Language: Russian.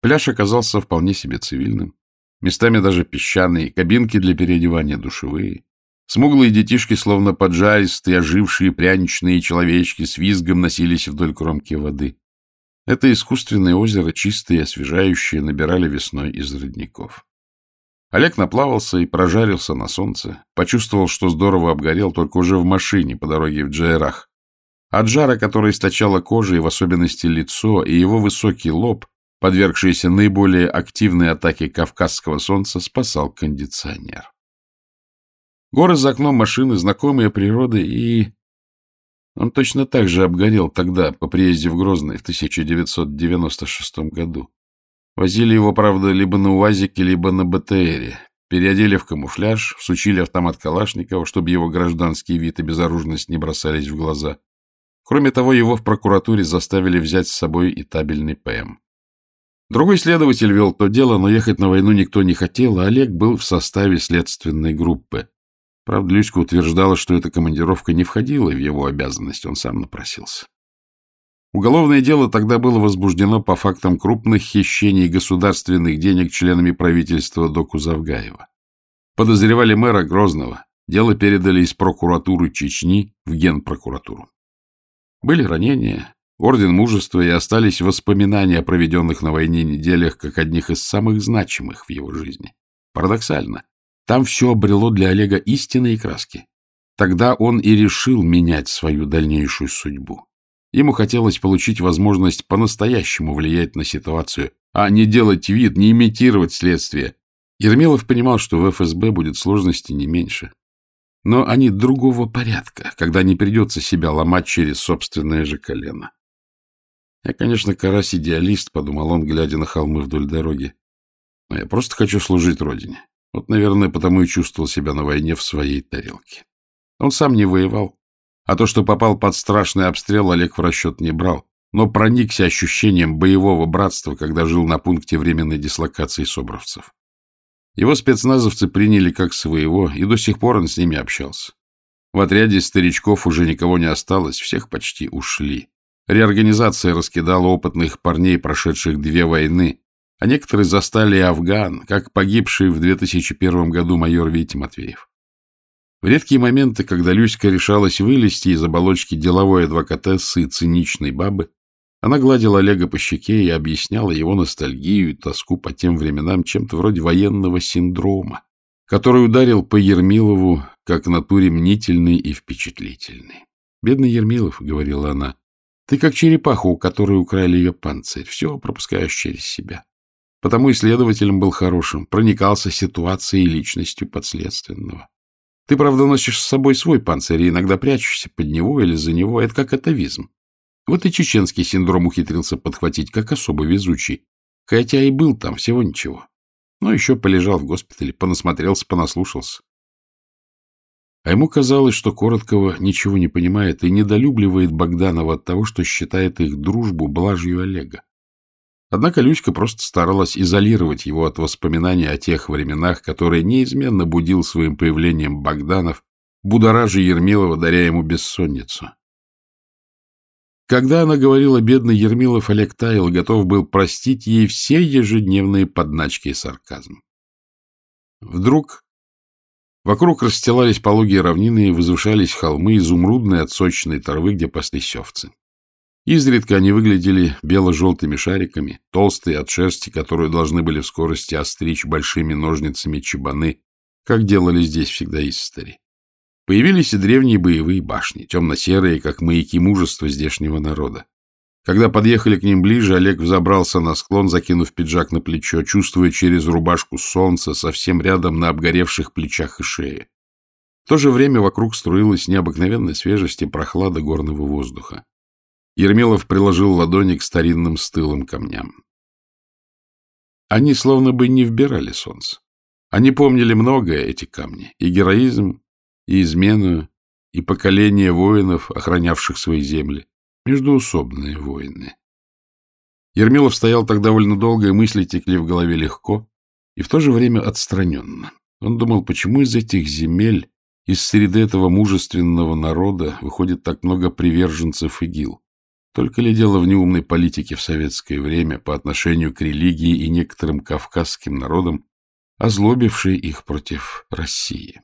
Пляж оказался вполне себе цивильным. Местами даже песчаные, кабинки для переодевания душевые. Смуглые детишки, словно поджаристые, ожившие пряничные человечки, с визгом носились вдоль кромки воды. Это искусственное озеро, чистое и освежающее, набирали весной из родников. Олег наплавался и прожарился на солнце. Почувствовал, что здорово обгорел только уже в машине по дороге в Джайрах. От жара, который источала кожа, и в особенности лицо, и его высокий лоб, подвергшийся наиболее активной атаке кавказского солнца, спасал кондиционер. Горы за окном машины, знакомые природы, и... Он точно так же обгорел тогда, по приезде в Грозный в 1996 году. Возили его, правда, либо на УАЗике, либо на БТРе. Переодели в камуфляж, всучили автомат Калашникова, чтобы его гражданский вид и безоружность не бросались в глаза. Кроме того, его в прокуратуре заставили взять с собой и табельный ПМ. Другой следователь вел то дело, но ехать на войну никто не хотел, а Олег был в составе следственной группы. Правда, Люська утверждала, что эта командировка не входила в его обязанность, он сам напросился. Уголовное дело тогда было возбуждено по фактам крупных хищений государственных денег членами правительства Доку Завгаева. Подозревали мэра Грозного. Дело передали из прокуратуры Чечни в Генпрокуратуру. Были ранения, орден мужества и остались воспоминания о проведенных на войне неделях как одних из самых значимых в его жизни. Парадоксально. Там все обрело для Олега истинные краски. Тогда он и решил менять свою дальнейшую судьбу. Ему хотелось получить возможность по-настоящему влиять на ситуацию, а не делать вид, не имитировать следствие. Ермилов понимал, что в ФСБ будет сложности не меньше. Но они другого порядка, когда не придется себя ломать через собственное же колено. Я, конечно, карась-идеалист, — подумал он, глядя на холмы вдоль дороги. Но я просто хочу служить Родине. Вот, наверное, потому и чувствовал себя на войне в своей тарелке. Он сам не воевал, а то, что попал под страшный обстрел, Олег в расчет не брал, но проникся ощущением боевого братства, когда жил на пункте временной дислокации собровцев. Его спецназовцы приняли как своего, и до сих пор он с ними общался. В отряде старичков уже никого не осталось, всех почти ушли. Реорганизация раскидала опытных парней, прошедших две войны, а некоторые застали Афган, как погибший в 2001 году майор Витя Матвеев. В редкие моменты, когда Люська решалась вылезти из оболочки деловой адвокатессы и циничной бабы, она гладила Олега по щеке и объясняла его ностальгию и тоску по тем временам чем-то вроде военного синдрома, который ударил по Ермилову как натуре мнительный и впечатлительный. «Бедный Ермилов», — говорила она, — «ты как черепаха, у которой украли ее панцирь, все пропускаешь через себя. Потому и следователем был хорошим, проникался ситуацией и личностью подследственного. Ты, правда, носишь с собой свой панцирь и иногда прячешься под него или за него. Это как атовизм. Вот и чеченский синдром ухитрился подхватить, как особо везучий. Хотя и был там всего ничего. Но еще полежал в госпитале, понасмотрелся, понаслушался. А ему казалось, что Короткого ничего не понимает и недолюбливает Богданова от того, что считает их дружбу блажью Олега. Однако Люська просто старалась изолировать его от воспоминаний о тех временах, которые неизменно будил своим появлением Богданов, будоража Ермилова, даря ему бессонницу. Когда она говорила «бедный Ермилов», Олег таял готов был простить ей все ежедневные подначки и сарказм. Вдруг вокруг расстилались пологие равнины и возвышались холмы, изумрудные от сочной травы, где паслись овцы. Изредка они выглядели бело-желтыми шариками, толстые от шерсти, которую должны были в скорости остричь большими ножницами чебаны, как делали здесь всегда истори. Появились и древние боевые башни, темно-серые, как маяки мужества здешнего народа. Когда подъехали к ним ближе, Олег взобрался на склон, закинув пиджак на плечо, чувствуя через рубашку солнце совсем рядом на обгоревших плечах и шее. В то же время вокруг струилась необыкновенная свежесть и прохлада горного воздуха. Ермилов приложил ладони к старинным стылым камням. Они словно бы не вбирали солнце. Они помнили многое, эти камни, и героизм, и измену, и поколение воинов, охранявших свои земли, междуусобные воины. Ермилов стоял так довольно долго, и мысли текли в голове легко и в то же время отстраненно. Он думал, почему из этих земель, из среды этого мужественного народа выходит так много приверженцев ИГИЛ. Только ли дело в неумной политике в советское время по отношению к религии и некоторым кавказским народам, озлобившей их против России?